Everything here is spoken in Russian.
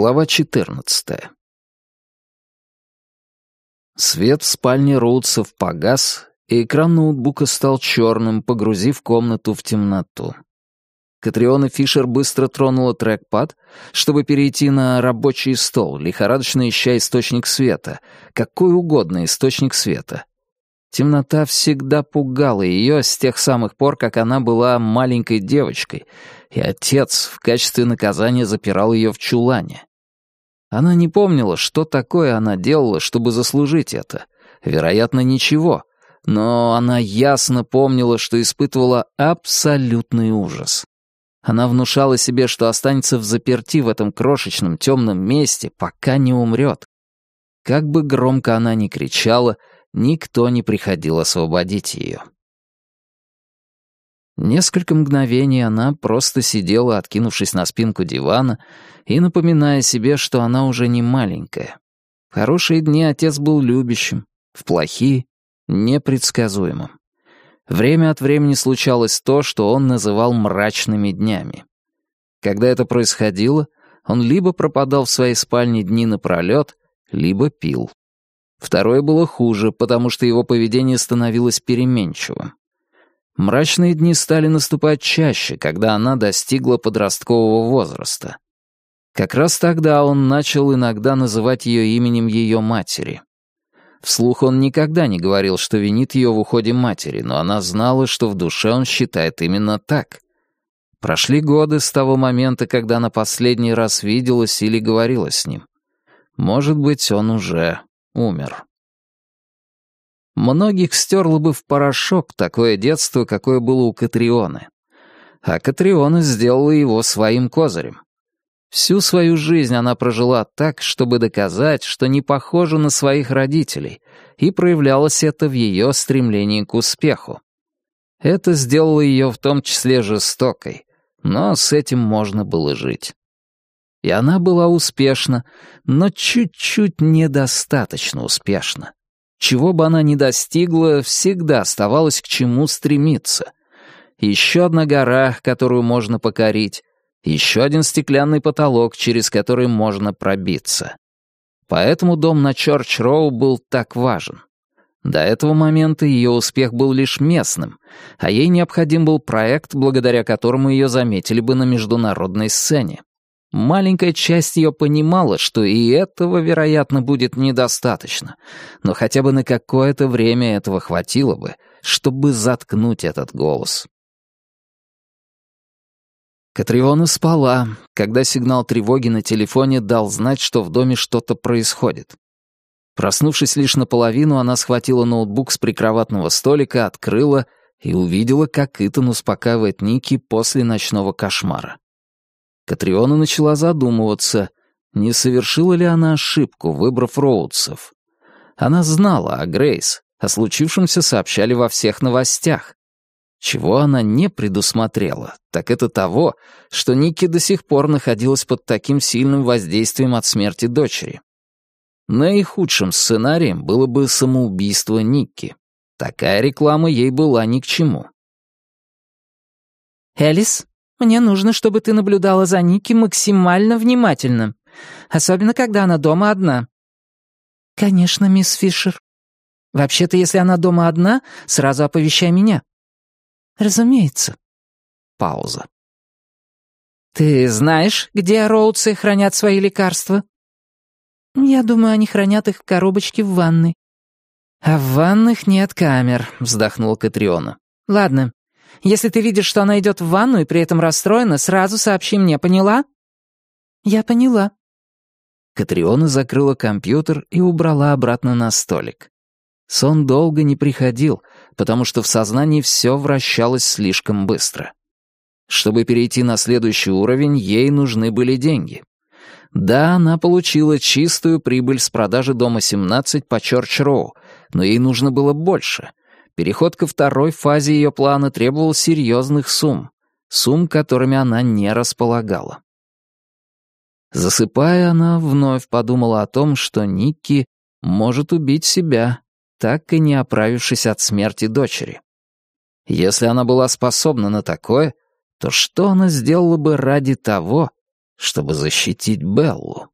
Глава 14 Свет в спальне Роудсов погас, и экран ноутбука стал черным, погрузив комнату в темноту. Катриона Фишер быстро тронула трекпад, чтобы перейти на рабочий стол, лихорадочно ища источник света, какой угодно источник света. Темнота всегда пугала ее с тех самых пор, как она была маленькой девочкой — и отец в качестве наказания запирал ее в чулане. Она не помнила, что такое она делала, чтобы заслужить это. Вероятно, ничего. Но она ясно помнила, что испытывала абсолютный ужас. Она внушала себе, что останется в заперти в этом крошечном темном месте, пока не умрет. Как бы громко она ни кричала, никто не приходил освободить ее. Несколько мгновений она просто сидела, откинувшись на спинку дивана, и напоминая себе, что она уже не маленькая. В хорошие дни отец был любящим, в плохие — непредсказуемым. Время от времени случалось то, что он называл мрачными днями. Когда это происходило, он либо пропадал в своей спальне дни напролет, либо пил. Второе было хуже, потому что его поведение становилось переменчивым. Мрачные дни стали наступать чаще, когда она достигла подросткового возраста. Как раз тогда он начал иногда называть ее именем ее матери. Вслух он никогда не говорил, что винит ее в уходе матери, но она знала, что в душе он считает именно так. Прошли годы с того момента, когда она последний раз виделась или говорила с ним. Может быть, он уже умер. Многих стерло бы в порошок такое детство, какое было у Катрионы. А Катриона сделала его своим козырем. Всю свою жизнь она прожила так, чтобы доказать, что не похожа на своих родителей, и проявлялось это в ее стремлении к успеху. Это сделало ее в том числе жестокой, но с этим можно было жить. И она была успешна, но чуть-чуть недостаточно успешна. Чего бы она ни достигла, всегда оставалось к чему стремиться. Еще одна гора, которую можно покорить, еще один стеклянный потолок, через который можно пробиться. Поэтому дом на Чорч-Роу был так важен. До этого момента ее успех был лишь местным, а ей необходим был проект, благодаря которому ее заметили бы на международной сцене. Маленькая часть ее понимала, что и этого, вероятно, будет недостаточно, но хотя бы на какое-то время этого хватило бы, чтобы заткнуть этот голос. Катриона спала, когда сигнал тревоги на телефоне дал знать, что в доме что-то происходит. Проснувшись лишь наполовину, она схватила ноутбук с прикроватного столика, открыла и увидела, как Итан успокаивает Ники после ночного кошмара. Катриона начала задумываться, не совершила ли она ошибку, выбрав Роудсов. Она знала о Грейс, о случившемся сообщали во всех новостях. Чего она не предусмотрела, так это того, что Ники до сих пор находилась под таким сильным воздействием от смерти дочери. Наихудшим сценарием было бы самоубийство Никки. Такая реклама ей была ни к чему. «Элис, мне нужно, чтобы ты наблюдала за Ники максимально внимательно. Особенно, когда она дома одна». «Конечно, мисс Фишер. Вообще-то, если она дома одна, сразу оповещай меня». «Разумеется». Пауза. «Ты знаешь, где Роудсы хранят свои лекарства?» «Я думаю, они хранят их в коробочке в ванной». «А в ванных нет камер», — вздохнула Катриона. «Ладно, если ты видишь, что она идет в ванну и при этом расстроена, сразу сообщи мне, поняла?» «Я поняла». Катриона закрыла компьютер и убрала обратно на столик. Сон долго не приходил, потому что в сознании все вращалось слишком быстро. Чтобы перейти на следующий уровень, ей нужны были деньги. Да, она получила чистую прибыль с продажи дома 17 по Чорч-Роу, но ей нужно было больше. Переход ко второй фазе ее плана требовал серьезных сумм, сумм, которыми она не располагала. Засыпая, она вновь подумала о том, что Никки может убить себя так и не оправившись от смерти дочери. Если она была способна на такое, то что она сделала бы ради того, чтобы защитить Беллу?